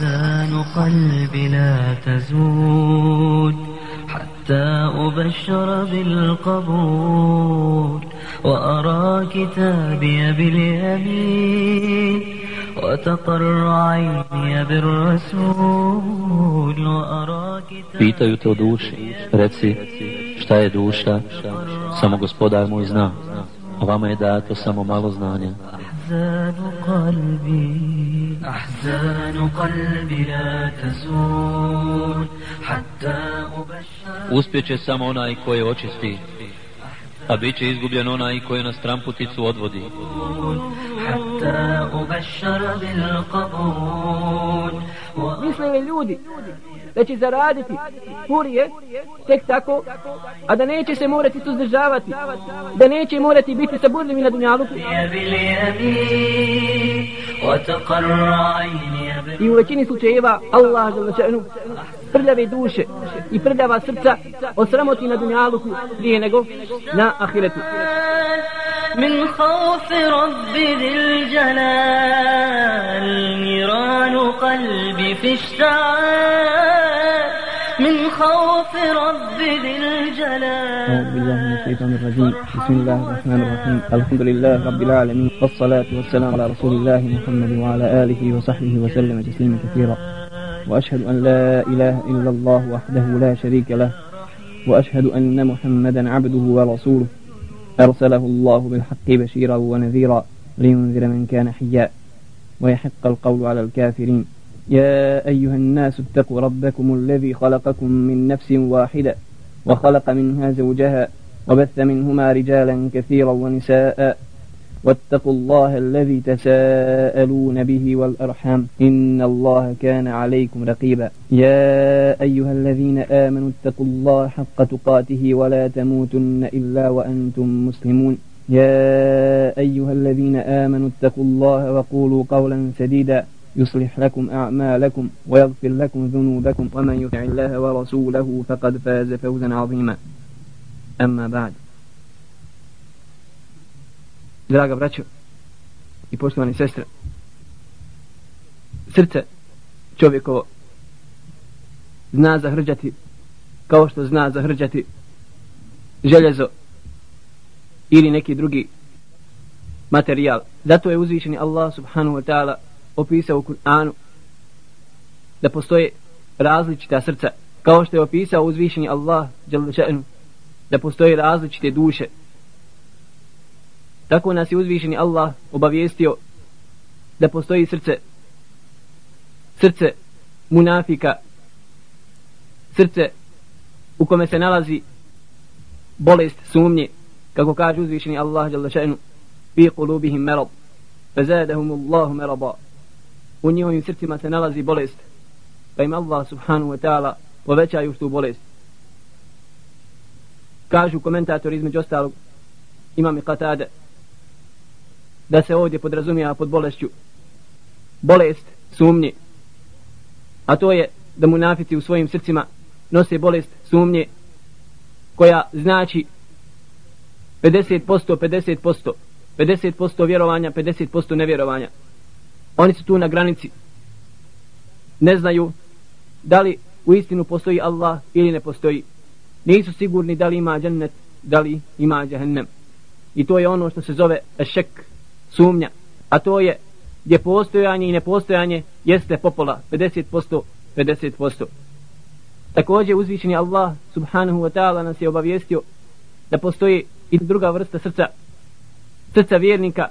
أحزان قلبي لا تزول حتى أبشر بالقبول وأرى كتابي باليمين وتقر عيني بالرسول وأرى كتابي Pitaju te o duši, reci šta je duša, samo gospodar moj zna, a vama je dato samo malo znanja. أحزان قلبي Uspjet će samo onaj koje očisti A bit će izgubljen onaj koje na stramputicu odvodi. Misle ljudi da će zaraditi hurije tek tako, a da neće se morati suzdržavati, da neće morati biti saburljivi na dunjaluku. I u većini slučajeva Allah želčanu prljave duše i prljava srca osramoti na dunjaluku prije nego na ahiretu. من خوف رب ذي الجلال نيران قلبي في من خوف رب ذي الجلال. أعوذ بالله من الشيطان الرجيم. بسم الله الرحمن الرحيم. الحمد لله رب العالمين والصلاة والسلام على رسول الله محمد وعلى آله وصحبه وسلم تسليما كثيرا. وأشهد أن لا إله إلا الله وحده لا شريك له وأشهد أن محمدا عبده ورسوله. أرسله الله بالحق بشيرا ونذيرا لينذر من كان حيا. ويحق القول على الكافرين. يا أيها الناس اتقوا ربكم الذي خلقكم من نفس واحدة وخلق منها زوجها وبث منهما رجالا كثيرا ونساء. واتقوا الله الذي تساءلون به والأرحام إن الله كان عليكم رقيبا. يا أيها الذين آمنوا اتقوا الله حق تقاته ولا تموتن إلا وأنتم مسلمون. يا أيها الذين آمنوا اتقوا الله وقولوا قولا سديدا يصلح لكم أعمالكم ويغفر لكم ذنوبكم ومن يطع الله ورسوله فقد فاز فوزا عظيما. أما بعد. Draga braćo i poštovani sestre, srce čovjekovo zna zahrđati kao što zna zahrđati željezo ili neki drugi materijal. Zato je uzvišeni Allah subhanahu wa ta'ala opisao u Kur'anu da postoje različita srca kao što je opisao uzvišeni Allah da postoje različite duše tako nas je uzvišeni Allah obavijestio da postoji srce srce munafika srce u kome se nalazi bolest sumnje kako kaže uzvišeni Allah dželle ša'nu fi qulubihim marad fazadahum Allahu merada u njihovim srcima se nalazi bolest pa im Allah subhanahu wa ta'ala povećaju tu bolest. Kažu komentatori između ostalog imam i Qatada da se ovdje podrazumijeva pod bolešću bolest sumnje a to je da munafici u svojim srcima nose bolest sumnje koja znači 50% 50% 50% vjerovanja 50% nevjerovanja. Oni su tu na granici. Ne znaju da li u istinu postoji Allah ili ne postoji. Nisu sigurni da li ima džennet da li ima džehennem. i to je ono što se zove šek sumnja a to je gdje postojanje i nepostojanje jeste popola 50% 50% također uzvišeni Allah subhanahu wa ta'ala nas je obavijestio da postoji i druga vrsta srca srca vjernika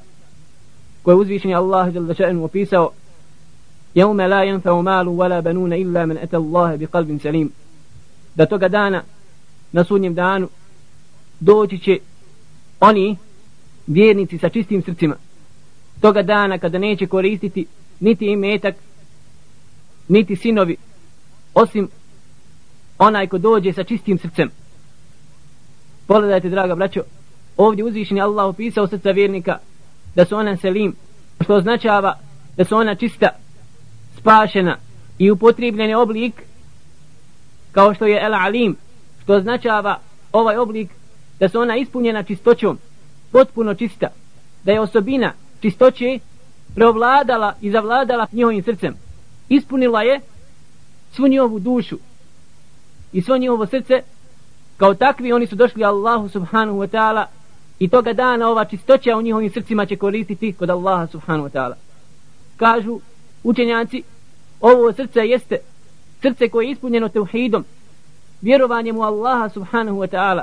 koje uzvišeni Allah jalla ša'nu opisao Jaume la yanfa'u malu wala banuna illa man ata Allah bi qalbin salim. Da toga dana na sudnjem danu doći će oni vjernici sa čistim srcima toga dana kada neće koristiti niti imetak niti sinovi osim onaj ko dođe sa čistim srcem. Pogledajte draga braćo ovdje uzvišeni Allah opisao srca vjernika da su ona selim što označava da su ona čista spašena i upotrijebljeni oblik kao što je El Alim što označava ovaj oblik da su ona ispunjena čistoćom potpuno čista da je osobina čistoće preovladala i zavladala njihovim srcem. Ispunila je svu njihovu dušu i svo njihovo srce. Kao takvi oni su došli Allahu subhanahu wa ta'ala i toga dana ova čistoća u njihovim srcima će koristiti kod Allaha subhanahu wa ta'ala. Kažu učenjaci ovo srce jeste srce koje je ispunjeno teuhidom vjerovanjem u Allaha subhanahu wa ta'ala.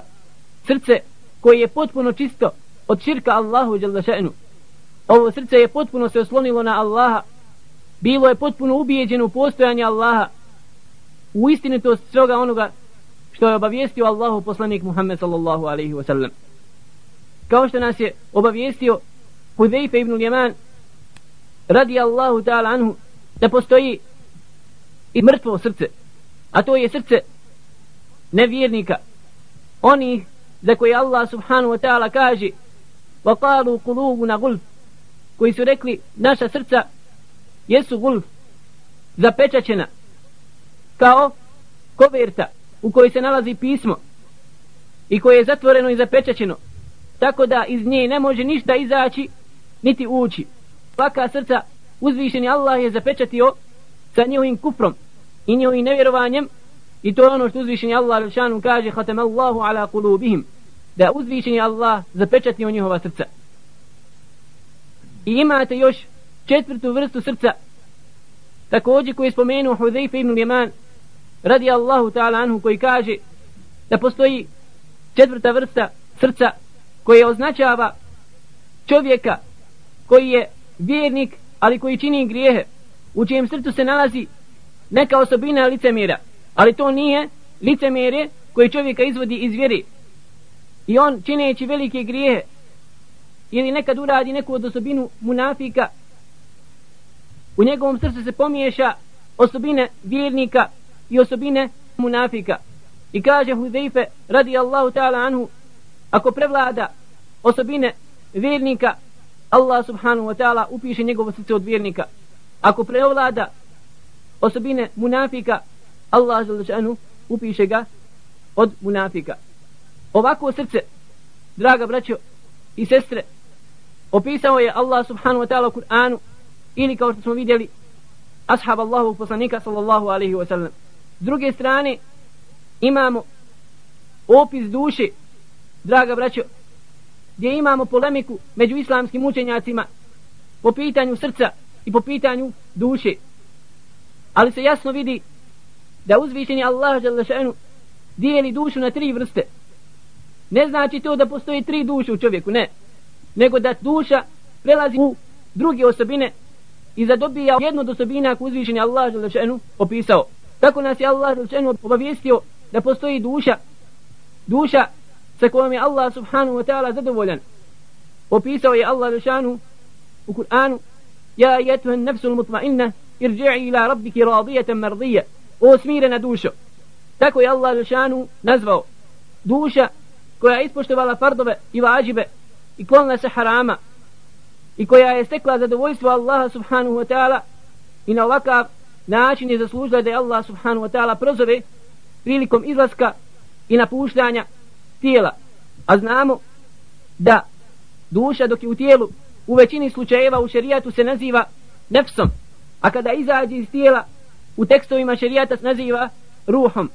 Srce koje je potpuno čisto od širka Allahu jalla še'nu ovo srce je potpuno se oslonilo na Allaha. Bilo je potpuno ubijeđeno u postojanje Allaha. U istinitost svega onoga što je obavijestio Allahu poslanik Muhammed sallallahu alaihi wa sallam. Kao što nas je obavijestio Hudejfe ibn Ljeman radi Allahu ta'ala anhu da postoji i mrtvo srce a to je srce nevjernika oni za koje Allah subhanahu wa ta'ala kaže وقالوا قلوبنا qulubuna koji su rekli naša srca jesu gulf zapečaćena kao koverta u kojoj se nalazi pismo i koje je zatvoreno i zapečaćeno tako da iz nje ne može ništa izaći niti ući. Svaka srca uzvišeni Allah je zapečatio sa njihovim kuprom i njihovim nevjerovanjem i to je ono što uzvišeni Allah rečanu kaže Allahu ala kulubihim da uzvišeni Allah zapečatio njihova srca i imate još četvrtu vrstu srca također koji je spomenuo Hudejfe ibn Ljeman radi Allahu ta'ala anhu koji kaže da postoji četvrta vrsta srca koje označava čovjeka koji je vjernik ali koji čini grijehe u čijem srcu se nalazi neka osobina licemjera. Ali to nije licemjere koji čovjeka izvodi iz vjeri i on čineći velike grijehe ili nekad uradi neku od osobinu munafika. U njegovom srcu se pomiješa osobine vjernika i osobine munafika. I kaže Huzeife radi Allahu ta'ala anhu ako prevlada osobine vjernika Allah subhanahu wa ta'ala upiše njegovo srce od vjernika. Ako prevlada osobine munafika Allah subhanahu upiše ga od munafika. Ovako srce draga braćo i sestre opisao je Allah subhanahu wa ta'ala u Kur'anu ili kao što smo vidjeli ashab Allahovog poslanika sallallahu alaihi wa sallam S druge strane, imamo opis duše, draga braćo, gdje imamo polemiku među islamskim učenjacima po pitanju srca i po pitanju duše. Ali se jasno vidi da uzvišeni Allah šanu dijeli dušu na tri vrste. Ne znači to da postoji tri duše u čovjeku, ne. Nego da duša prelazi u druge osobine i zadobija jednu od osobina koju je Allah Želešenu opisao. Tako nas je Allah Želešenu obavijestio da postoji duša, duša sa kojom je Allah subhanahu wa ta'ala zadovoljan. Opisao je Allah Želešanu u Kur'anu Ja jetuhan nefsul mutma'inna irđi'i ila rabbiki radijetan mardije O smirena dušo. Tako je Allah Želešanu nazvao duša koja je ispoštovala fardove i vađibe i klonila se harama i koja je stekla zadovoljstvo Allaha subhanahu wa ta'ala i na ovakav način je zaslužila da je Allah subhanahu wa ta'ala prozove prilikom izlaska i napuštanja tijela. A znamo da duša dok je u tijelu u većini slučajeva u šerijatu se naziva nefsom. A kada izađe iz tijela u tekstovima šerijata se naziva ruhom.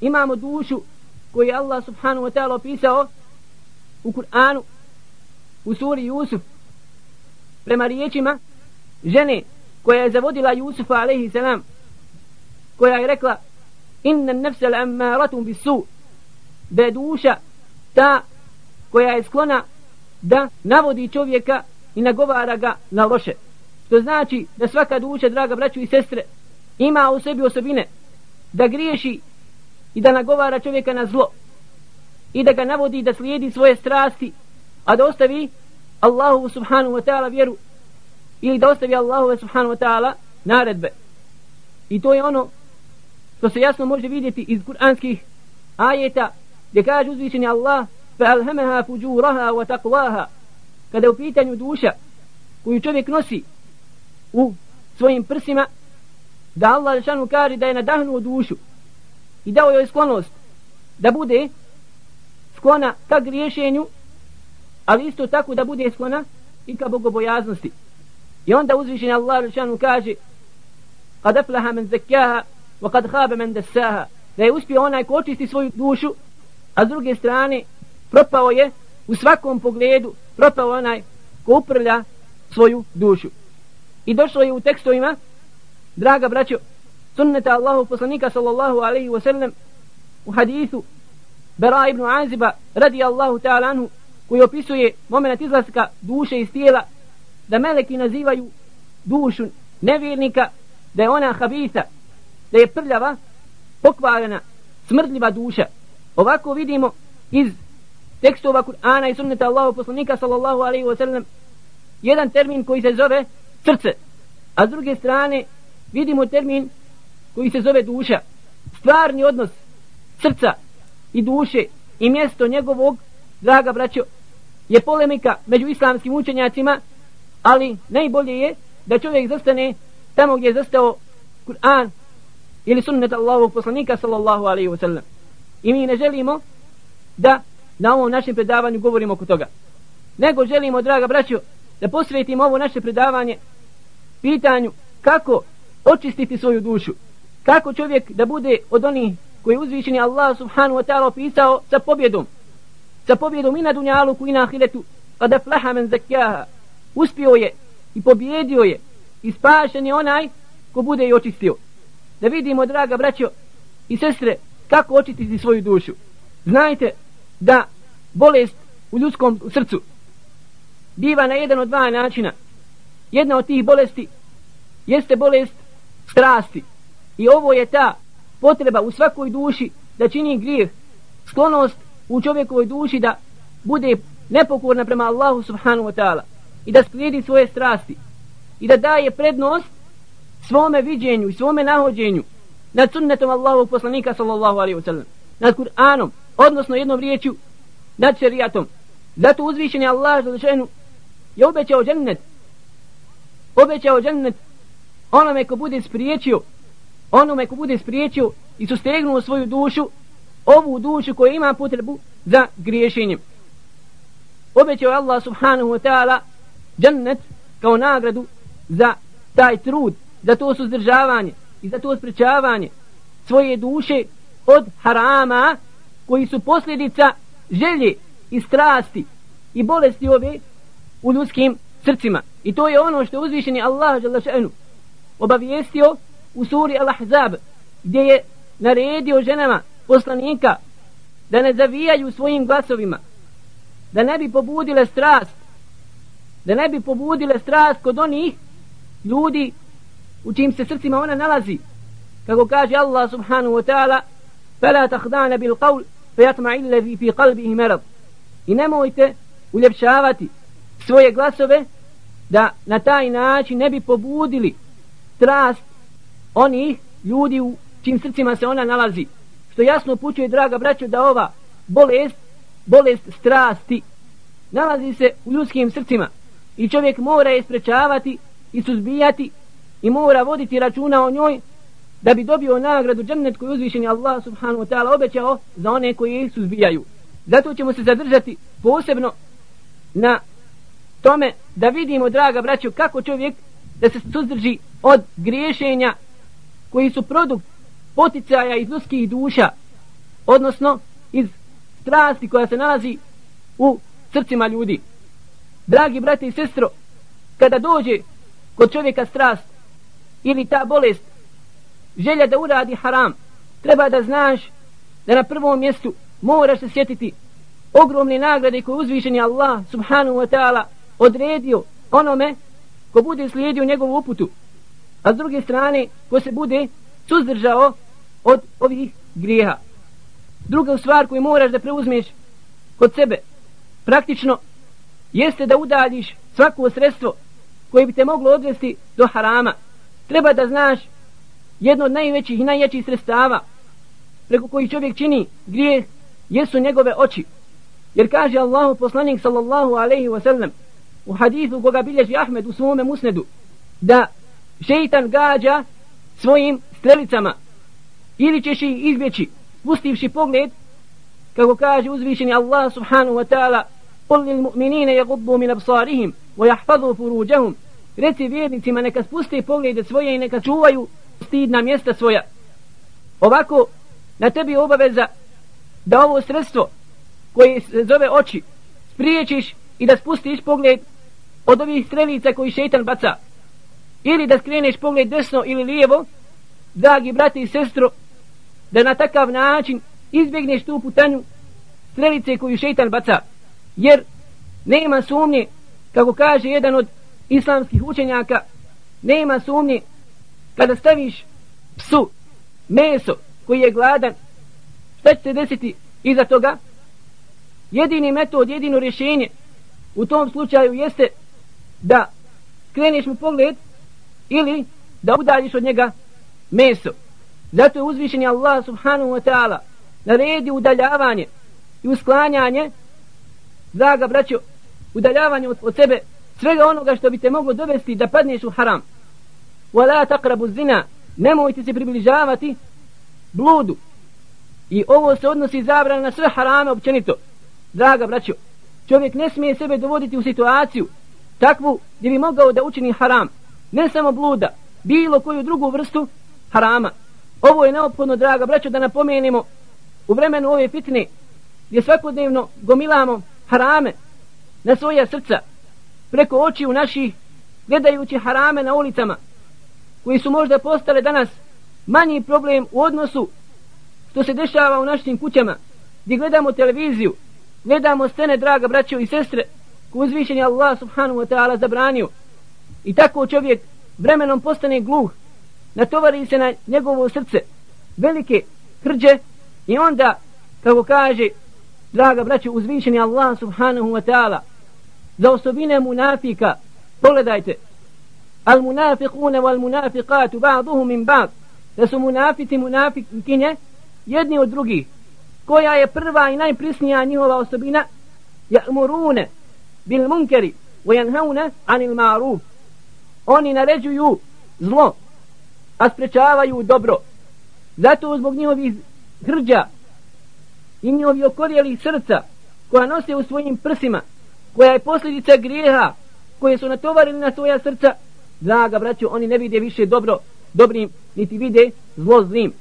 Imamo dušu koju je Allah subhanahu wa ta'ala opisao u Kur'anu u suri Jusuf. Prema riječima žene koja je zavodila Jusufa alaihi salam koja je rekla inna nefsel ammaratum bisu da je duša ta koja je sklona da navodi čovjeka i nagovara ga na loše. Što znači da svaka duša draga braću i sestre ima u sebi osobine da griješi i da nagovara čovjeka na zlo i da ga navodi da slijedi svoje strasti, a da ostavi Allahu subhanahu wa ta'ala vjeru ili da ostavi Allahu subhanahu wa ta'ala naredbe. I to je ono što se jasno može vidjeti iz kuranskih ajeta gdje kaže uzvišeni Allah فَأَلْهَمَهَا فُجُورَهَا وَتَقْوَاهَا kada je u pitanju duša koju čovjek nosi u svojim prsima da Allah lišanu kaže da je nadahnuo dušu i dao joj sklonost da bude sklona ka griješenju ali isto tako da bude sklona i ka bogobojaznosti I onda uzvišen Allah rečanu kaže kad aflaha men zekjaha, wa kad habe men desaha, da je uspio onaj ko očisti svoju dušu, a s druge strane propao je u svakom pogledu, propao onaj ko uprlja svoju dušu. I došlo je u tekstovima, draga braćo, sunneta Allahu poslanika sallallahu alaihi wa sallam, u hadithu Bera ibn Aziba radi Allahu ta'ala anhu, koji opisuje moment izlaska duše iz tijela, da meleki nazivaju dušu nevjernika, da je ona habisa, da je prljava, pokvarena, smrdljiva duša. Ovako vidimo iz tekstova Kur'ana i sunneta Allahu poslanika sallallahu alaihi wa sallam jedan termin koji se zove srce. A s druge strane vidimo termin koji se zove duša. Stvarni odnos srca i duše i mjesto njegovog, draga braćo, je polemika među islamskim učenjacima, ali najbolje je da čovjek zastane tamo gdje je zastao Kur'an ili sunnet Allahovog poslanika sallallahu alaihi wa sallam. I mi ne želimo da na ovom našem predavanju govorimo oko toga. Nego želimo, draga braćo, da posvetimo ovo naše predavanje pitanju kako očistiti svoju dušu. Kako čovjek da bude od onih koji uzvišeni Allah subhanahu wa ta'ala opisao sa pobjedom. Sa pobjedom i na dunjaluku i na ahiretu. Kada flaha men zakjaha. Uspio je i pobjedio je i spašen je onaj ko bude i očistio. Da vidimo, draga braćo i sestre, kako očistiti svoju dušu. Znajte da bolest u ljudskom srcu biva na jedan od dva načina. Jedna od tih bolesti jeste bolest strasti. I ovo je ta potreba u svakoj duši da čini grijeh, sklonost u čovjekovoj duši da bude nepokorna prema Allahu subhanahu wa ta'ala i da sklijedi svoje strasti i da daje prednost svome viđenju i svome nahođenju nad sunnetom Allahovog poslanika sallallahu alaihi wa sallam nad Kur'anom, odnosno jednom riječju nad šerijatom. Zato uzvišen je Allah za je obećao džennet obećao džennet onome ko bude spriječio onome ko bude spriječio i sustegnuo svoju dušu ovu dušu koja ima potrebu za griješenjem obećao Allah subhanahu wa ta'ala džennet kao nagradu za taj trud za to suzdržavanje i za to sprečavanje svoje duše od harama koji su posljedica želje i strasti i bolesti ove u ljudskim srcima. I to je ono što je uzvišeni Allah še'nu obavijestio u suri Al-Ahzab gdje je naredio ženama poslanika da ne zavijaju svojim glasovima da ne bi pobudile strast da ne bi pobudile strast kod onih ljudi u čim se srcima ona nalazi kako kaže Allah subhanahu wa ta'ala فلا تخدعن بالقول فيطمع الذي في قلبه مرض i nemojte uljepšavati svoje glasove da na taj način ne bi pobudili strast onih ljudi u čim srcima se ona nalazi što jasno pućuje draga braćo da ova bolest bolest strasti nalazi se u ljudskim srcima i čovjek mora je sprečavati i suzbijati i mora voditi računa o njoj da bi dobio nagradu džennet koju uzvišeni Allah subhanahu wa ta'ala obećao za one koji ih suzbijaju. Zato ćemo se zadržati posebno na tome da vidimo, draga braćo, kako čovjek da se suzdrži od griješenja koji su produkt poticaja iz ljudskih duša, odnosno iz strasti koja se nalazi u srcima ljudi. Dragi brate i sestro, kada dođe kod čovjeka strast ili ta bolest, želja da uradi haram, treba da znaš da na prvom mjestu moraš se sjetiti ogromne nagrade koje uzvišeni Allah subhanahu wa ta'ala odredio onome ko bude slijedio njegovu uputu, a s druge strane ko se bude suzdržao od ovih grijeha. Druga stvar koju moraš da preuzmeš kod sebe, praktično, jeste da udaljiš svako sredstvo koje bi te moglo odvesti do harama. Treba da znaš jedno od najvećih i najjačih sredstava preko koji čovjek čini grijeh jesu njegove oči. Jer kaže Allahu poslanik sallallahu alaihi wasallam u hadithu koga bilježi Ahmed u svome musnedu da šeitan gađa svojim strelicama ili ćeš ih izbjeći spustivši pogled kako kaže uzvišeni Allah subhanahu wa ta'ala قل للمؤمنين يغضوا من أبصارهم ويحفظوا فروجهم reci vjernicima neka spuste poglede svoje i neka čuvaju stidna mjesta svoja. Ovako, na tebi je obaveza da ovo sredstvo koje se zove oči spriječiš i da spustiš pogled od ovih strelica koji šeitan baca. Ili da skreneš pogled desno ili lijevo, dragi brati i sestro, da na takav način izbjegneš tu putanju strelice koju šeitan baca. Jer nema sumnje, kako kaže jedan od islamskih učenjaka, nema sumnje kada staviš psu meso koji je gladan, šta će se desiti iza toga? Jedini metod, jedino rješenje u tom slučaju jeste da skreneš mu pogled ili da udaljiš od njega meso. Zato je uzvišen Allah subhanahu wa ta'ala naredi udaljavanje i usklanjanje draga braćo udaljavanje od, od sebe svega onoga što bi te moglo dovesti da padneš u haram. Wala taqrabu zina nemojte se približavati bludu. I ovo se odnosi zabrana na sve harame općenito. Draga braćo čovjek ne smije sebe dovoditi u situaciju takvu gdje bi mogao da učini haram ne samo bluda bilo koju drugu vrstu harama. Ovo je neophodno draga braćo da napomenemo u vremenu ove fitne gdje svakodnevno gomilamo harame na svoja srca preko očiju naših gledajući harame na ulicama koji su možda postale danas manji problem u odnosu što se dešava u našim kućama gdje gledamo televiziju gledamo scene draga braćo i sestre ko uzvišenje Allah subhanahu wa ta'ala zabranio i tako čovjek vremenom postane gluh natovari se na njegovo srce velike hrđe i onda kako kaže draga braće, uzvišeni Allah subhanahu wa ta'ala za osobine munafika pogledajte al munafiqune wal munafiqatu ba'duhu min ba'd da su munafici munafikinje jedni od drugih koja je prva i najprisnija njihova osobina ja'murune bil munkeri wa yanhauna anil ma'ruf oni naređuju zlo a sprečavaju dobro. Zato zbog njihovih hrđa i njihovi okorjeli srca koja nose u svojim prsima koja je posljedica grijeha koje su natovarili na svoja srca draga braćo oni ne vide više dobro dobrim niti vide zlo zlim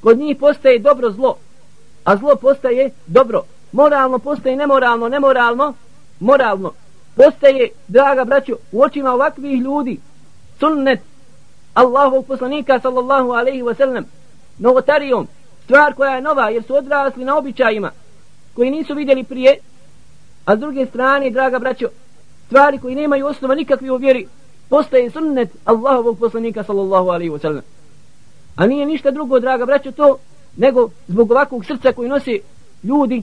kod njih postaje dobro zlo a zlo postaje dobro. Moralno postaje nemoralno nemoralno moralno postaje draga braćo u očima ovakvih ljudi. Sunnet Allahovog poslanika sallallahu alaihi wa sallam novotarijom stvar koja je nova jer su odrasli na običajima koji nisu vidjeli prije. A s druge strane draga braćo stvari koji nemaju osnova nikakve u vjeri postaje sunnet Allahovog poslanika sallallahu alaihi wa sallam. A nije ništa drugo draga braćo to nego zbog ovakvog srca koji nose ljudi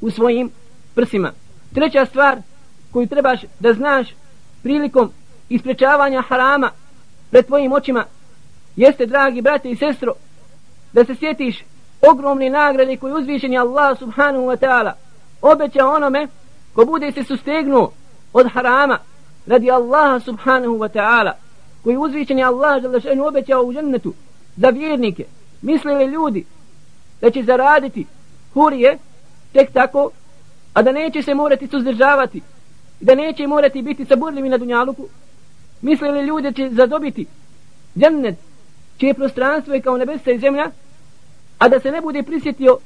u svojim prsima. Treća stvar koju trebaš da znaš prilikom isprečavanja harama pred tvojim očima jeste dragi brate i sestro da se sjetiš ogromne nagrade koje uzvišeni Allah subhanahu wa ta'ala obeća onome ko bude se sustegnuo od harama radi Allaha subhanahu wa ta'ala koji uzvišeni Allah želešenu obećao u žennetu za vjernike. Mislili ljudi da će zaraditi hurije tek tako a da neće se morati suzdržavati i da neće morati biti saburljivi na dunjaluku. Mislili ljudi da će zadobiti džennet čije prostranstvo je kao nebesa i zemlja a da se ne bude prisjetio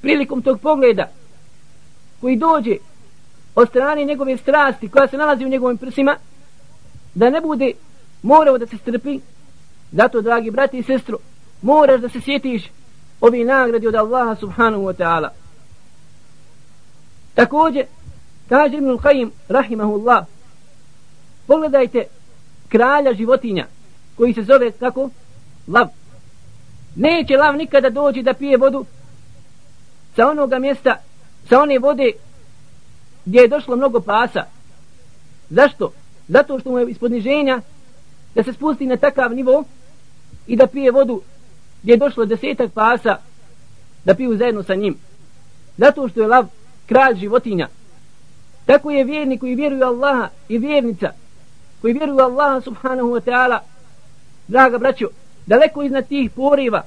prilikom tog pogleda koji dođe od strane njegove strasti koja se nalazi u njegovim prsima da ne bude morao da se strpi? Zato dragi brati i sestro moraš da se sjetiš ovi nagradi od Allaha subhanahu wa ta'ala. Također kaže Ibn Qayyim rahimahullah pogledajte kralja životinja koji se zove kako? Lav. Neće lav nikada doći da pije vodu sa onoga mjesta, sa one vode gdje je došlo mnogo pasa. Zašto? Zato što mu je ispod niženja da se spusti na takav nivo i da pije vodu gdje je došlo desetak pasa da piju zajedno sa njim. Zato što je lav kralj životinja. Tako je vjernik koji vjeruje Allaha i vjernica koji vjeruju Allaha subhanahu wa ta'ala. Draga braćo daleko iznad tih poriva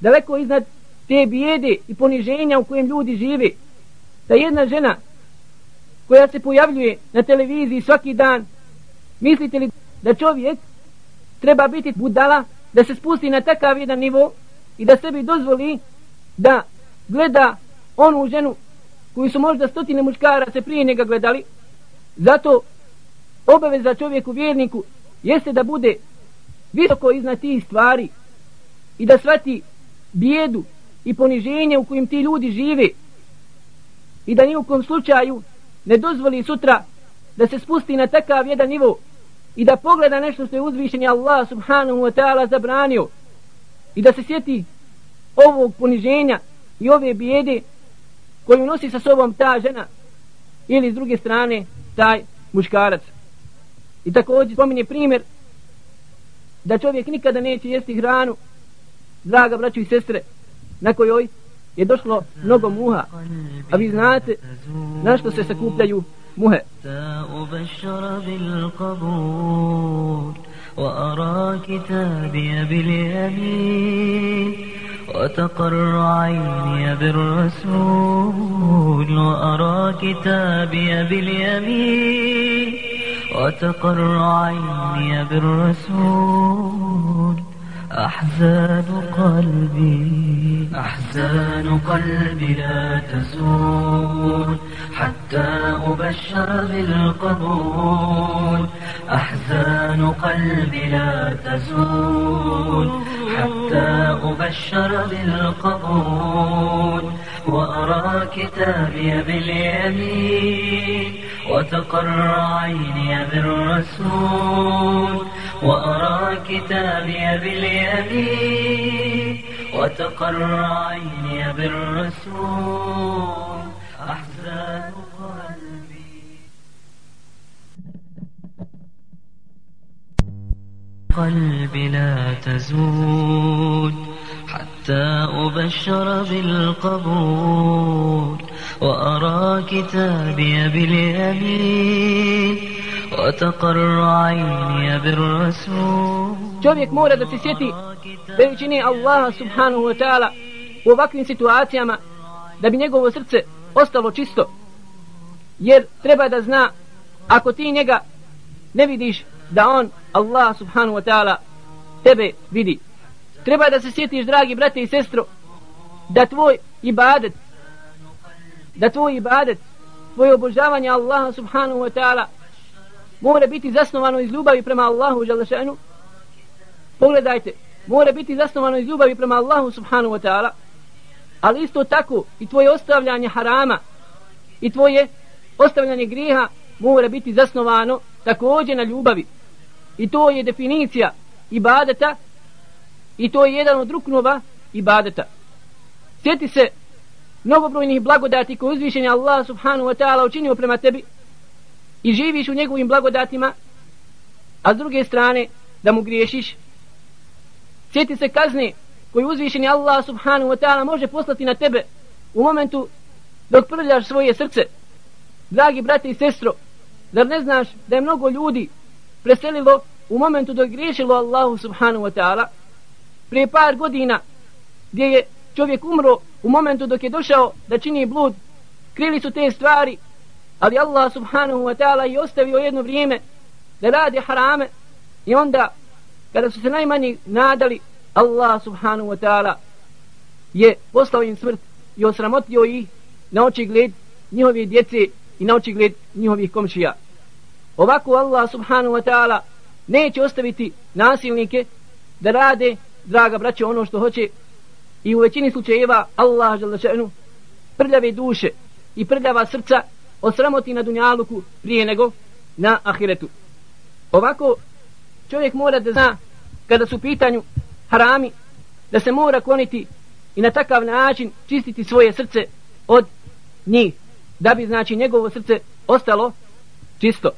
daleko iznad te bijede i poniženja u kojem ljudi žive ta jedna žena koja se pojavljuje na televiziji svaki dan mislite li da čovjek treba biti budala da se spusti na takav jedan nivo i da sebi dozvoli da gleda onu ženu koju su možda stotine muškaraca prije njega gledali. Zato obaveza čovjeku vjerniku jeste da bude visoko iznad tih stvari i da svati bijedu i poniženje u kojim ti ljudi žive i da nijukom slučaju ne dozvoli sutra da se spusti na takav jedan nivo i da pogleda nešto što je uzvišen Allah subhanahu wa ta'ala zabranio i da se sjeti ovog poniženja i ove bijede koju nosi sa sobom ta žena ili s druge strane taj muškarac. I također spominje primjer da čovjek nikada neće jesti hranu, draga braću i sestre, na kojoj je došlo mnogo muha. A vi znate na što se sakupljaju muhe. وأرى كتابي باليمين وتقر عيني بالرسول وأرى كتابي باليمين وتقر عيني بالرسول أحزان قلبي. أحزان قلبي لا تزول حتى أبشر بالقبول. أحزان قلبي لا تزول حتى أبشر بالقبول. وأرى كتابي باليمين وتقر عيني بالرسول. وأرى كتابي باليمين وتقر عيني بالرسول. أحزان قلبي. قلبي لا تزول حتى أبشر بالقبول. وأرى كتابي باليمين وتقر عيني بالرسول čovjek mora da se sjeti veličine Allaha subhanahu wa ta'ala u ovakvim situacijama da bi njegovo srce ostalo čisto jer treba da zna ako ti njega ne vidiš da on Allah subhanahu wa ta'ala tebe vidi treba da se sjetiš dragi brate i sestro da tvoj ibadet da tvoj ibadet tvoje obožavanje Allaha subhanahu wa ta'ala mora biti zasnovano iz ljubavi prema Allahu želešenu pogledajte mora biti zasnovano iz ljubavi prema Allahu subhanahu wa ta'ala ali isto tako i tvoje ostavljanje harama i tvoje ostavljanje griha mora biti zasnovano također na ljubavi. I to je definicija ibadeta i to je jedan od ruknova ibadeta. Sjeti se mnogobrojnih blagodati koje uzvišenje Allah subhanahu wa ta'ala učinio prema tebi i živiš u njegovim blagodatima, a s druge strane da mu griješiš. Sjeti se kazne koju uzvišeni Allah subhanahu wa ta'ala može poslati na tebe u momentu dok prljaš svoje srce. Dragi brate i sestro, zar ne znaš da je mnogo ljudi preselilo u momentu dok griješilo Allahu subhanahu wa ta'ala prije par godina gdje je čovjek umro u momentu dok je došao da čini blud krili su te stvari ali Allah subhanahu wa ta'ala i ostavio jedno vrijeme da radi harame i onda kada su se najmanji nadali Allah subhanahu wa ta'ala je poslao im smrt i osramotio ih na oči gled njihove djece i na oči gled njihovih komšija. Ovako Allah subhanahu wa ta'ala neće ostaviti nasilnike da rade draga braće ono što hoće i u većini slučajeva Allah želešenu prljave duše i prljava srca osramoti na dunjaluku prije nego na ahiretu. Ovako čovjek mora da zna kada su pitanju harami da se mora kloniti i na takav način čistiti svoje srce od njih da bi znači njegovo srce ostalo čisto.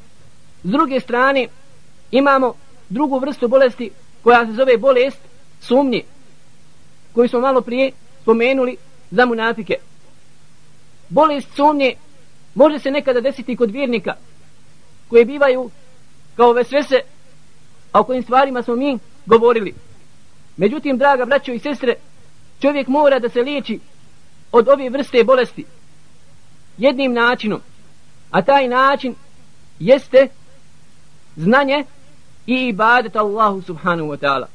S druge strane imamo drugu vrstu bolesti koja se zove bolest sumnje koju smo malo prije spomenuli za munafike. Bolest sumnje može se nekada desiti kod vjernika koje bivaju kao vesvese a o kojim stvarima smo mi govorili. Međutim, draga braćo i sestre, čovjek mora da se liječi od ove vrste bolesti jednim načinom, a taj način jeste znanje i ibadet Allahu subhanahu wa ta'ala.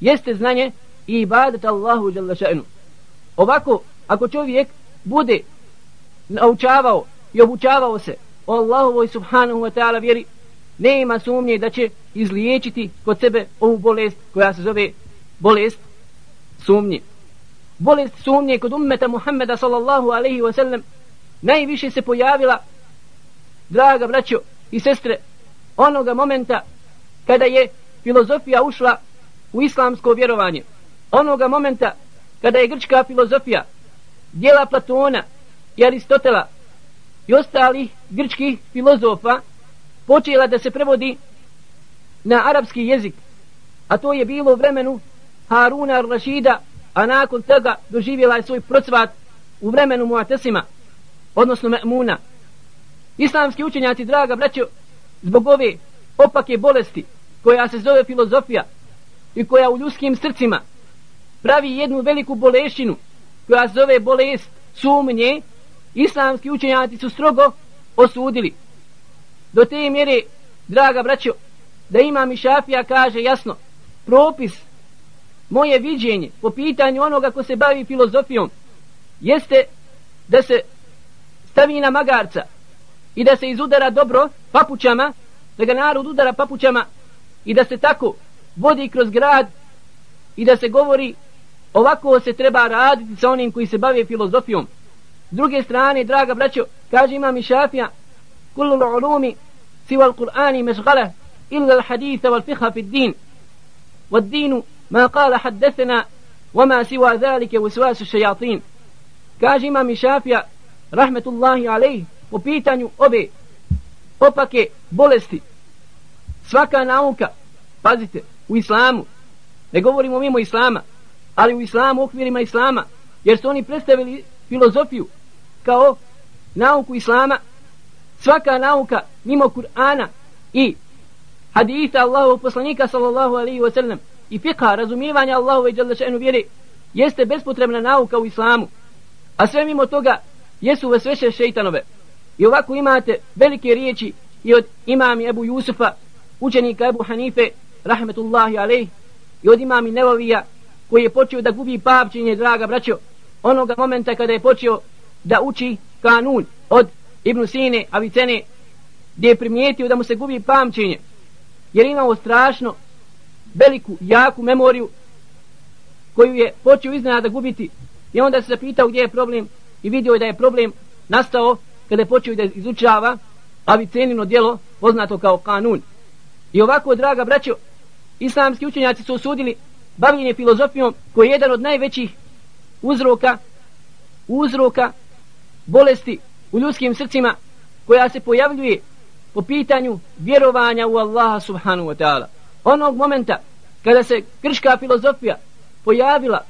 jeste znanje i ibadet Allahu jalla še'nu. Ovako, ako čovjek bude naučavao i obučavao se o Allahovoj subhanahu wa ta'ala vjeri, ne ima sumnje da će izliječiti kod sebe ovu bolest koja se zove bolest sumnje. Bolest sumnje kod ummeta Muhammeda sallallahu alaihi wa sallam najviše se pojavila, draga braćo i sestre, onoga momenta kada je filozofija ušla u islamsko vjerovanje. Onoga momenta kada je grčka filozofija dijela Platona i Aristotela i ostalih grčkih filozofa počela da se prevodi na arapski jezik, a to je bilo u vremenu Haruna Rašida, a nakon toga doživjela je svoj procvat u vremenu Muatesima, odnosno Me'muna. Islamski učenjaci, draga braćo, zbog ove opake bolesti koja se zove filozofija i koja u ljudskim srcima pravi jednu veliku bolešinu koja se zove bolest sumnje, islamski učenjaci su strogo osudili. Do te mjere, draga braćo, da imam i šafija kaže jasno, propis, moje viđenje po pitanju onoga ko se bavi filozofijom, jeste da se stavi na magarca i da se izudara dobro papućama, da ga narod udara papućama i da se tako vodi kroz grad i da se govori ovako se treba raditi sa onim koji se bave filozofijom. S druge strane, draga braćo, kaže imam i šafija, kullu l'ulumi siva l'Qur'ani mešgala illa l'haditha wal fiha fi din. Wa dinu ma kala haddesena وما سوى ذلك وسواس الشياطين kaže imam i šafija rahmetullahi alejh po pitanju ove opake bolesti svaka nauka pazite u islamu ne govorimo mimo islama ali u islamu okvirima islama jer su oni predstavili filozofiju kao nauku islama svaka nauka mimo Kur'ana i haditha Allahu poslanika sallallahu alaihi wa sallam i fiqha razumijevanja Allahu i jalla še'nu vjeri jeste bespotrebna nauka u islamu. A sve mimo toga jesu vas veše šeitanove. I ovako imate velike riječi i od imami Ebu Jusufa učenika Ebu Hanife rahmetullahi alaih i od imami Nevovija koji je počeo da gubi pamćenje draga braćo onoga momenta kada je počeo da uči kanun od Ibn Sine Avicene gdje je primijetio da mu se gubi pamćenje jer imao strašno veliku, jaku memoriju koju je počeo iznenada gubiti. I onda se zapitao gdje je problem i vidio je da je problem nastao kada je počeo da izučava Avicenino djelo poznato kao kanun. I ovako draga braćo islamski učenjaci su osudili bavljenje filozofijom koji je jedan od najvećih uzroka uzroka bolesti u ljudskim srcima koja se pojavljuje po pitanju vjerovanja u Allaha subhanahu wa ta'ala. Onog momenta kada se krška filozofija pojavila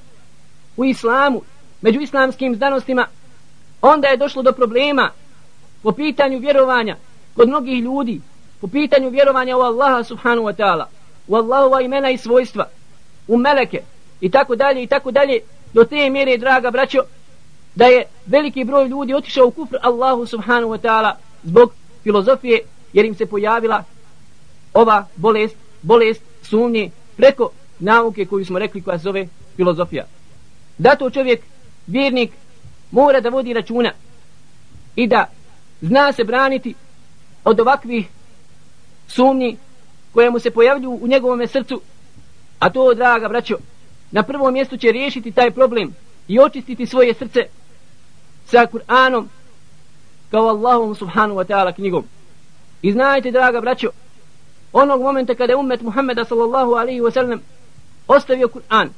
u islamu, među islamskim znanostima, onda je došlo do problema po pitanju vjerovanja kod mnogih ljudi, po pitanju vjerovanja u Allaha subhanahu wa ta'ala, u Allahova imena i svojstva, u meleke i tako dalje i tako dalje, do te mjere, draga braćo, da je veliki broj ljudi otišao u kufr Allahu subhanahu wa ta'ala zbog filozofije jer im se pojavila ova bolest, bolest sumnje preko nauke koju smo rekli koja se zove filozofija. Da to čovjek, vjernik, mora da vodi računa i da zna se braniti od ovakvih sumnji koje mu se pojavljuju u njegovom srcu, a to, draga braćo, na prvom mjestu će riješiti taj problem i očistiti svoje srce sa Kur'anom kao Allahom subhanu wa ta'ala knjigom. I znajte, draga braćo, onog momenta kada je umet Muhammeda sallallahu alaihi wa sallam ostavio Kur'an,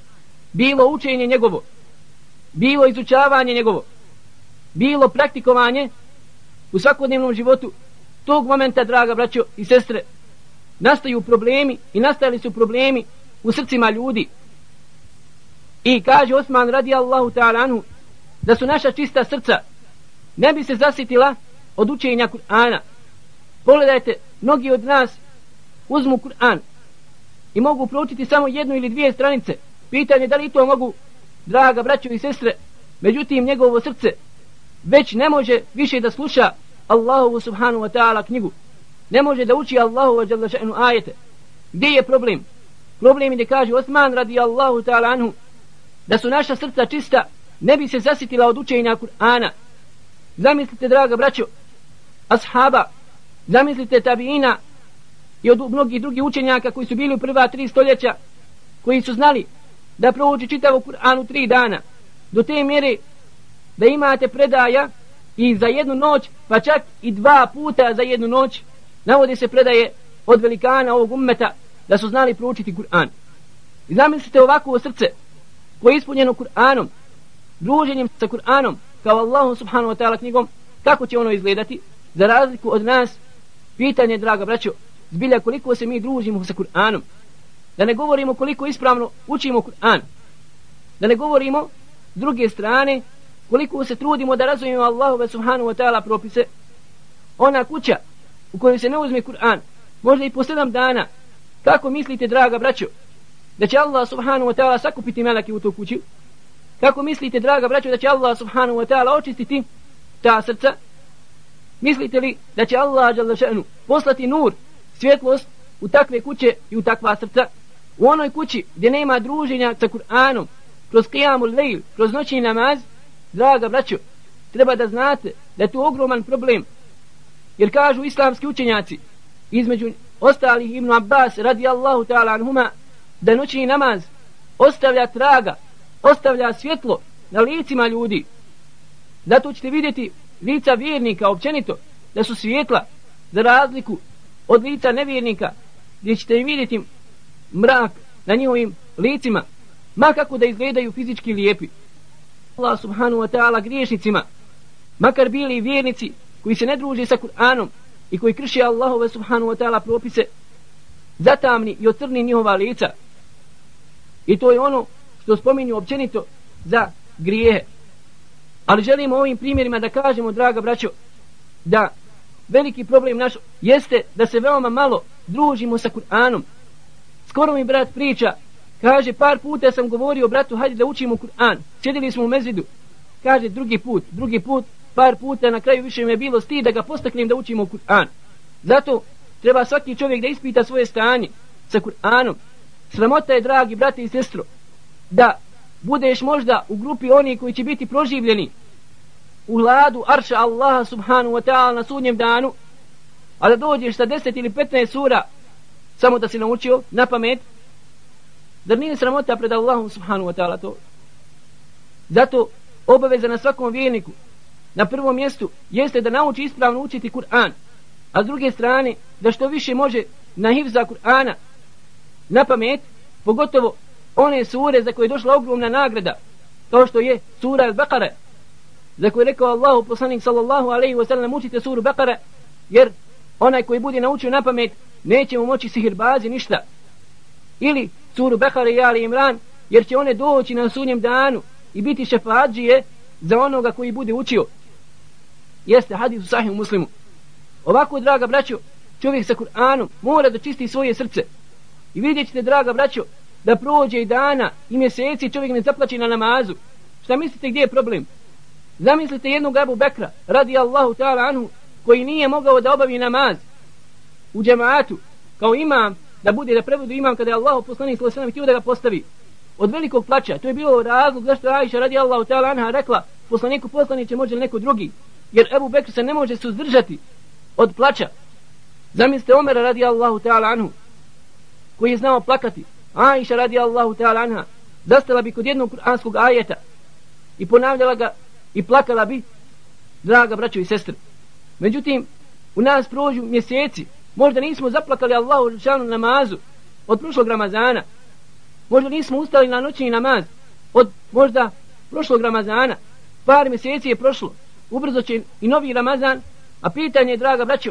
bilo učenje njegovo, bilo izučavanje njegovo, bilo praktikovanje u svakodnevnom životu, tog momenta, draga braćo i sestre, nastaju problemi i nastali su problemi u srcima ljudi. I kaže Osman radi Allahu ta'ala anhu, da su naša čista srca ne bi se zasitila od učenja Kur'ana. Pogledajte, mnogi od nas uzmu Kur'an i mogu proučiti samo jednu ili dvije stranice. Pitanje da li to mogu, draga braćo i sestre, međutim njegovo srce već ne može više da sluša Allahovu subhanu wa ta'ala knjigu. Ne može da uči Allahu wa jalla še'nu ajete. Gdje je problem? Problem je da kaže Osman radijallahu ta'ala anhu da su naša srca čista, ne bi se zasitila od učenja Kur'ana. Zamislite, draga braćo, ashaba, zamislite tabiina i od mnogih drugih učenjaka koji su bili u prva tri stoljeća, koji su znali da prouči čitavu Kur'an u tri dana, do te mjere da imate predaja i za jednu noć, pa čak i dva puta za jednu noć, navode se predaje od velikana ovog ummeta da su znali proučiti Kur'an. I zamislite ovako srce koje je ispunjeno Kur'anom, druženjem sa Kur'anom, kao Allahom subhanahu wa ta'ala knjigom, kako će ono izgledati, za razliku od nas, pitanje, draga braćo, zbilja koliko se mi družimo sa Kur'anom, da ne govorimo koliko ispravno učimo Kur'an, da ne govorimo s druge strane, koliko se trudimo da razumijemo Allahove subhanahu wa ta'ala propise, ona kuća u kojoj se ne uzme Kur'an, možda i po sedam dana, kako mislite, draga braćo, da će Allah subhanahu wa ta'ala sakupiti meleke u tu kuću? Kako mislite, draga braćo, da će Allah subhanahu wa ta'ala očistiti ta srca? Mislite li da će Allah šanu, poslati nur, svjetlost u takve kuće i u takva srca? U onoj kući gdje nema druženja sa Kur'anom, kroz qiyamul lejl, kroz noćni namaz, draga braćo, treba da znate da je to ogroman problem. Jer kažu islamski učenjaci, između ostalih Ibn Abbas radijallahu ta'ala anhuma, da noćni namaz ostavlja traga, ostavlja svjetlo na licima ljudi. Zato ćete vidjeti lica vjernika općenito da su svjetla za razliku od lica nevjernika gdje ćete vidjeti mrak na njihovim licima ma kako da izgledaju fizički lijepi. Allah subhanahu wa ta'ala griješnicima makar bili vjernici koji se ne druže sa Kur'anom i koji krši Allahove subhanahu wa ta'ala propise zatamni i ocrni njihova lica. I to je ono što spominju općenito za grijehe. Ali želimo ovim primjerima da kažemo draga braćo da veliki problem naš jeste da se veoma malo družimo sa Kur'anom. Skoro mi brat priča kaže par puta sam govorio bratu hajde da učimo Kur'an. Sjedili smo u mezvidu. Kaže drugi put drugi put par puta na kraju više mi je bilo sti da ga postaknem da učimo Kur'an. Zato treba svaki čovjek da ispita svoje stanje sa Kur'anom. Sramota je, dragi brate i sestro, da budeš možda u grupi oni koji će biti proživljeni u hladu arša Allaha subhanu wa ta'ala na sudnjem danu, a da dođeš sa 10 ili 15 sura samo da si naučio na pamet, da nije sramota pred Allahom subhanu wa ta'ala to. Zato obaveza na svakom vjerniku na prvom mjestu jeste da nauči ispravno učiti Kur'an, a s druge strane da što više može na hivza Kur'ana na pamet, pogotovo one sure za koje je došla ogromna nagrada, to što je sura Al-Baqara, za koje je rekao Allahu poslanik sallallahu alaihi wa sallam učite suru Baqara, jer onaj koji bude naučio na pamet neće mu moći sihirbazi ništa. Ili suru Baqara i Ali Imran, jer će one doći na sunjem danu i biti šefađije za onoga koji bude učio jeste hadis u sahih muslimu. Ovako, draga braćo, čovjek sa Kur'anom mora da čisti svoje srce. I vidjet ćete, draga braćo, da prođe i dana i mjeseci čovjek ne zaplaći na namazu. Šta mislite gdje je problem? Zamislite jednog Abu Bekra, radi Allahu ta'ala anhu, koji nije mogao da obavi namaz u džemaatu, kao imam, da bude da prevodu imam kada je Allah poslanik sallallahu alejhi htio da ga postavi od velikog plaća. To je bilo razlog zašto Aisha radi Allahu ta'ala anha rekla poslaniku poslaniće može li neko drugi jer Ebu Bekr se ne može suzdržati od plaća. Zamislite Omera radi Allahu ta'ala anhu, koji je znao plakati. Aisha radi Allahu ta'ala anha, zastala bi kod jednog kuranskog ajeta i ponavljala ga i plakala bi, draga braćo i sestre. Međutim, u nas prođu mjeseci, možda nismo zaplakali Allahu šanu namazu od prošlog Ramazana, možda nismo ustali na noćni namaz od možda prošlog Ramazana, par mjeseci je prošlo, ubrzo će i novi Ramazan, a pitanje je, draga braćo,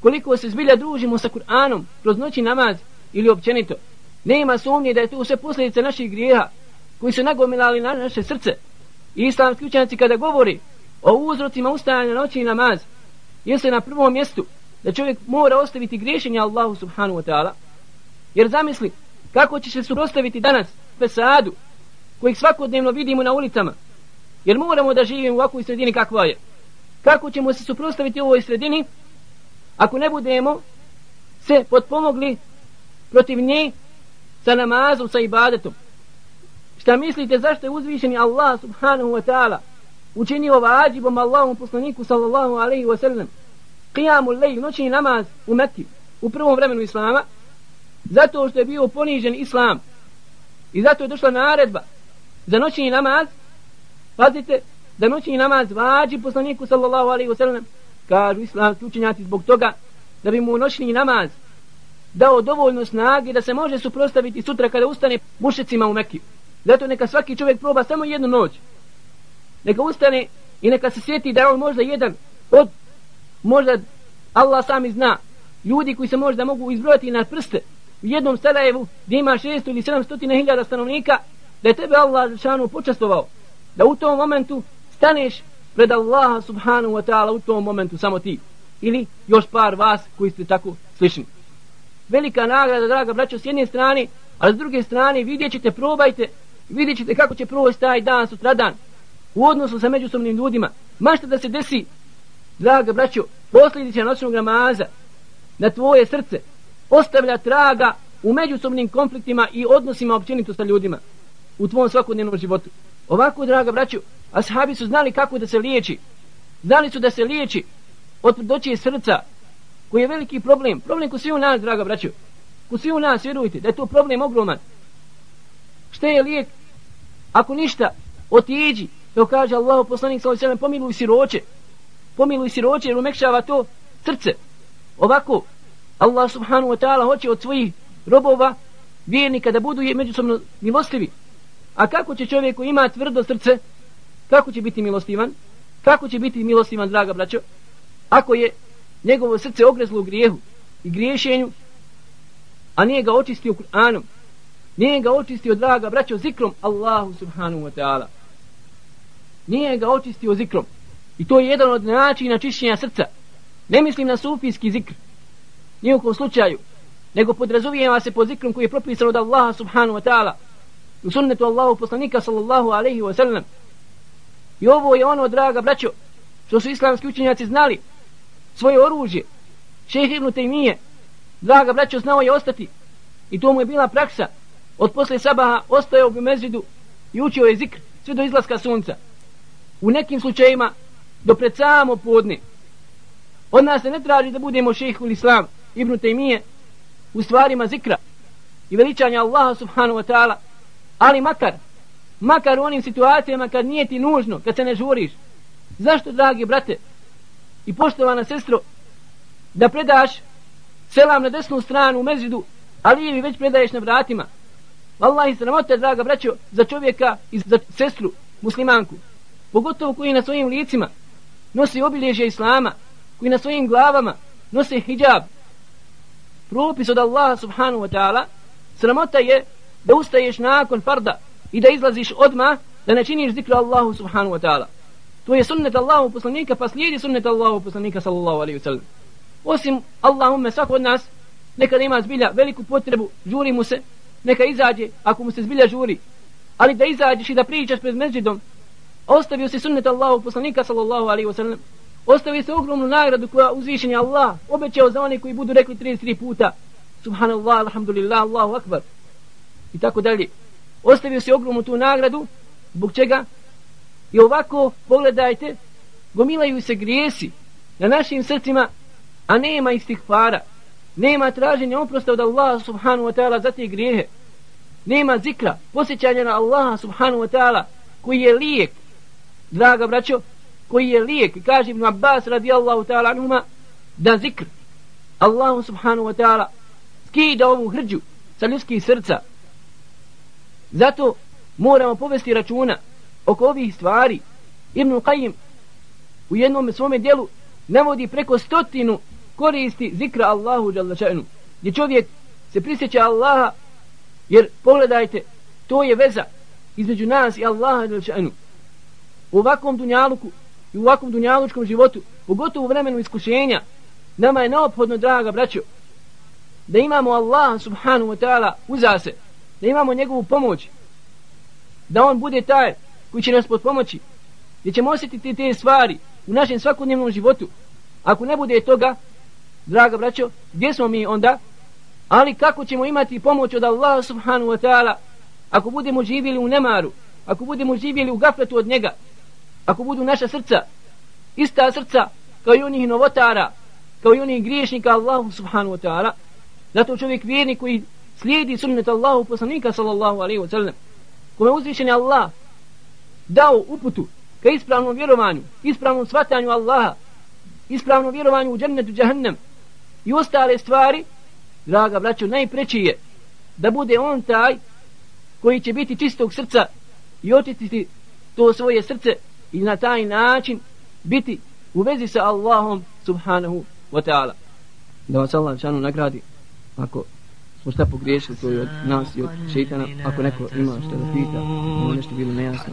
koliko se zbilja družimo sa Kur'anom kroz noći namaz ili općenito. Nema sumnje da je to sve posljedice naših grijeha koji su nagomilali na naše srce. I islamski učenjaci kada govori o uzrocima ustajanja noći namaz, je se na prvom mjestu da čovjek mora ostaviti griješenje Allahu subhanu wa ta'ala. Jer zamisli kako će se suprostaviti danas pesadu kojih svakodnevno vidimo na ulicama Jer moramo da živimo u ovakvoj sredini kakva je. Kako ćemo se suprostaviti u ovoj sredini ako ne budemo se potpomogli protiv nje sa namazom, sa ibadetom. Šta mislite zašto je uzvišeni Allah subhanahu wa ta'ala učinio vađibom Allahom poslaniku sallallahu alaihi wa sallam qiyamu lejl, noćni namaz u Mekki u prvom vremenu Islama zato što je bio ponižen Islam i zato je došla naredba za noćni namaz pazite da noćni namaz vađi poslaniku sallallahu alaihi wasallam, kažu islamski učenjaci zbog toga da bi mu noćni namaz dao dovoljno snage da se može suprostaviti sutra kada ustane mušicima u Mekiju. Zato neka svaki čovjek proba samo jednu noć. Neka ustane i neka se sjeti da je on možda jedan od, možda Allah sami zna, ljudi koji se možda mogu izbrojati na prste u jednom Sarajevu gdje ima 600 ili 700 hiljada stanovnika, da je tebe Allah zašanu počastovao. Da u tom momentu staneš pred Allaha subhanahu wa ta'ala u tom momentu samo ti. Ili još par vas koji ste tako slični. Velika nagrada, draga braćo, s jedne strane, a s druge strane vidjet ćete, probajte, vidjet ćete kako će proći taj dan, sutradan, u odnosu sa međusobnim ljudima. mašta da se desi, draga braćo, posljedice noćnog namaza na tvoje srce, ostavlja traga u međusobnim konfliktima i odnosima općenito sa ljudima u tvom svakodnevnom životu. Ovako, draga braću, ashabi su znali kako da se liječi. Znali su da se liječi od doće srca, koji je veliki problem. Problem ko svi u nas, draga braću. Ko svi u nas, vjerujte, da je to problem ogroman. Šta je lijek? Ako ništa, otiđi. Evo kaže Allah, poslanik sa ovim pomiluj siroće. Pomiluj siroće jer umekšava to srce. Ovako, Allah subhanahu wa ta'ala hoće od svojih robova vjernika da budu međusobno milostivi. A kako će čovjek koji ima tvrdo srce, kako će biti milostivan? Kako će biti milostivan, draga braćo? Ako je njegovo srce ogrezlo u grijehu i griješenju, a nije ga očistio Kur'anom, nije ga očistio, draga braćo, zikrom Allahu subhanahu wa ta'ala. Nije ga očistio zikrom. I to je jedan od načina čišćenja srca. Ne mislim na sufijski zikr, nijekom slučaju, nego podrazumijeva se po zikrom koji je propisan od Allaha subhanahu wa ta'ala u sunnetu Allahu poslanika sallallahu alaihi wa sallam. I ovo je ono, draga braćo, što su islamski učenjaci znali, svoje oružje. Šejh Ibn Taymije, draga braćo, znao je ostati. I to mu je bila praksa. Od posle sabaha ostajao u mezidu i učio je zikr sve do izlaska sunca. U nekim slučajima do pred samo podne. Od nas se ne traži da budemo šejh u islam Ibn Taymije u stvarima zikra i veličanja Allaha subhanahu wa ta'ala ali makar makar u onim situacijama kad nije ti nužno kad se ne žuriš. Zašto dragi brate i poštovana sestro da predaš selam na desnu stranu u mezidu a lijevi već predaješ na vratima? Wallahi sramote draga braćo za čovjeka i za sestru muslimanku. Pogotovo koji na svojim licima nosi obilježje islama koji na svojim glavama nose hijab. Propis od Allaha subhanahu wa ta'ala sramota je da ustaješ nakon farda i da izlaziš odma da ne činiš zikra Allahu subhanahu wa ta'ala To je sunnet Allahu poslanika, pa slijedi sunnet Allahu poslanika sallallahu alaihi wasallam. Osim Allahumme svako od nas nekada ima zbilja veliku potrebu, žuri mu se, neka izađe ako mu se zbilja žuri. Ali da izađeš i da pričaš pred međidom, ostavio se sunnet Allahu poslanika sallallahu alaihi wasallam. Ostavio se ogromnu nagradu koja uzvišen je Allah obećao za one koji budu rekli 33 puta Subhanallah, alhamdulillah, Allahu akbar. I tako dalje. Ostavio se ogromnu tu nagradu, zbog čega? I ovako, pogledajte, gomilaju se grijesi na našim srcima, a nema istih para. Nema traženja oprosta od Allaha subhanu wa ta'ala za te grijehe. Nema zikra, posjećanja na Allaha subhanu wa ta'ala, koji je lijek, draga braćo, koji je lijek, kaže Ibn Abbas radijallahu ta'ala anuma, da zikr Allahu subhanu wa ta'ala skida ovu hrđu sa ljudskih srca. Zato moramo povesti računa oko ovih stvari. Ibn Qayyim u jednom svome dijelu navodi preko stotinu koristi zikra Allahu Đalešanu gdje čovjek se prisjeća Allaha jer pogledajte to je veza između nas i Allaha Đalešanu u ovakvom dunjaluku i u ovakvom dunjalučkom životu pogotovo u vremenu iskušenja nama je neophodno draga braćo da imamo Allah subhanahu wa ta'ala uzase da imamo njegovu pomoć da on bude taj koji će nas pomoći, gdje ćemo osjetiti te stvari u našem svakodnevnom životu. Ako ne bude toga, draga braćo, gdje smo mi onda? Ali kako ćemo imati pomoć od Allaha subhanahu wa ta'ala ako budemo živjeli u nemaru, ako budemo živjeli u gafletu od njega, ako budu naša srca, ista srca kao i onih novotara, kao i onih griješnika Allahu subhanahu wa ta'ala, zato čovjek vjerni koji slijedi sunnet Allahu poslanika sallallahu alaihi wa sallam, kome uzvišen je Allah dao uputu ka ispravnom vjerovanju, ispravnom svatanju Allaha, ispravnom vjerovanju u džennetu džahnem i ostale stvari, draga braćo, najpreći je da bude on taj koji će biti čistog srca i očistiti to svoje srce i na taj način biti u vezi sa Allahom subhanahu wa ta'ala. Da vas Allah šanu nagradi ako smo šta pogriješili to je od nas i od šeitana ako neko ima šta da pita, ono nešto bilo nejasno.